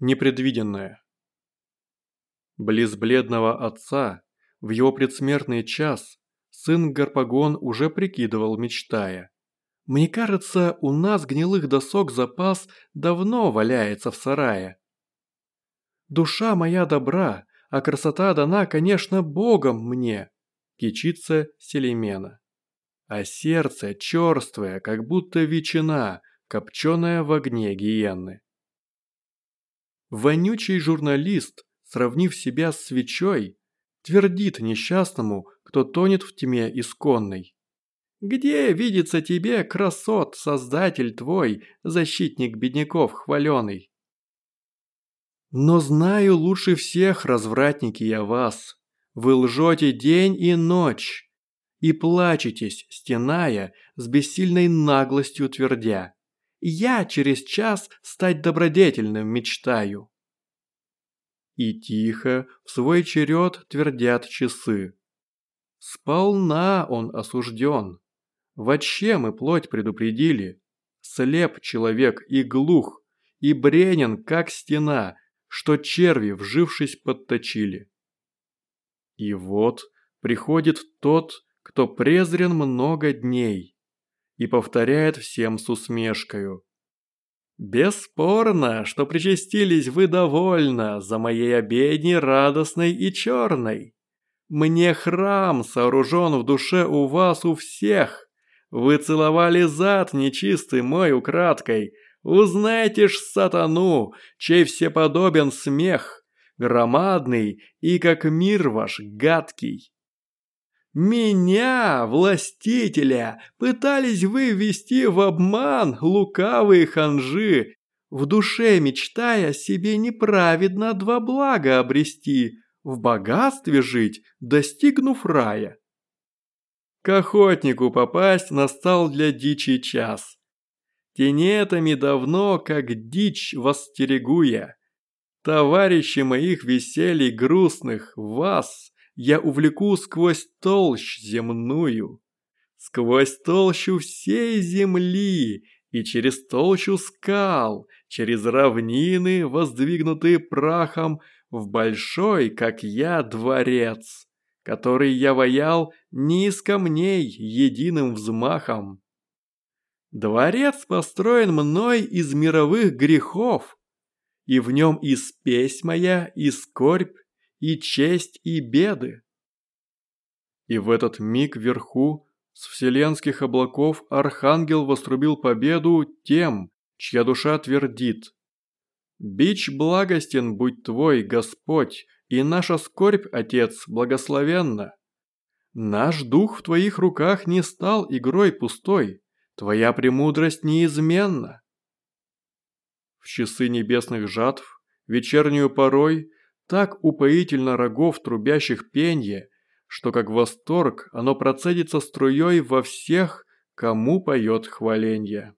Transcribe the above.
Непредвиденное. Близ бледного отца, в его предсмертный час, сын Гарпагон уже прикидывал, мечтая. «Мне кажется, у нас гнилых досок запас давно валяется в сарае. Душа моя добра, а красота дана, конечно, Богом мне», кичится Селимена. А сердце черствое, как будто ветчина, копченая в огне гиенны. Вонючий журналист, сравнив себя с свечой, твердит несчастному, кто тонет в тьме исконной. Где видится тебе, красот, создатель твой, защитник бедняков хваленый? Но знаю лучше всех, развратники, я вас. Вы лжете день и ночь, и плачетесь, стеная, с бессильной наглостью твердя. Я через час стать добродетельным мечтаю. И тихо в свой черед твердят часы. Сполна он осужден. Вообще мы плоть предупредили. Слеп человек и глух, и бренен, как стена, что черви, вжившись, подточили. И вот приходит тот, кто презрен много дней, и повторяет всем с усмешкою. «Бесспорно, что причастились вы довольно за моей обедней радостной и черной. Мне храм сооружен в душе у вас у всех. Вы целовали зад нечистый мой украдкой. Узнайте ж сатану, чей всеподобен смех, громадный и как мир ваш гадкий. Меня, властителя, пытались вы ввести в обман лукавые ханжи, в душе мечтая себе неправедно два блага обрести, в богатстве жить, достигнув рая. К охотнику попасть настал для дичи час. Тенетами давно, как дичь, востерегу. Товарищи моих веселий грустных, вас – я увлеку сквозь толщ земную, сквозь толщу всей земли и через толщу скал, через равнины, воздвигнутые прахом, в большой, как я, дворец, который я воял не из камней единым взмахом. Дворец построен мной из мировых грехов, и в нем и спесь моя, и скорбь, и честь, и беды. И в этот миг вверху, с вселенских облаков, архангел вострубил победу тем, чья душа твердит. «Бич благостен будь твой, Господь, и наша скорбь, Отец, благословенна. Наш дух в твоих руках не стал игрой пустой, твоя премудрость неизменна». В часы небесных жатв, вечернюю порой, так упоительно рогов трубящих пенье, что как восторг оно процедится струей во всех, кому поет хваленье.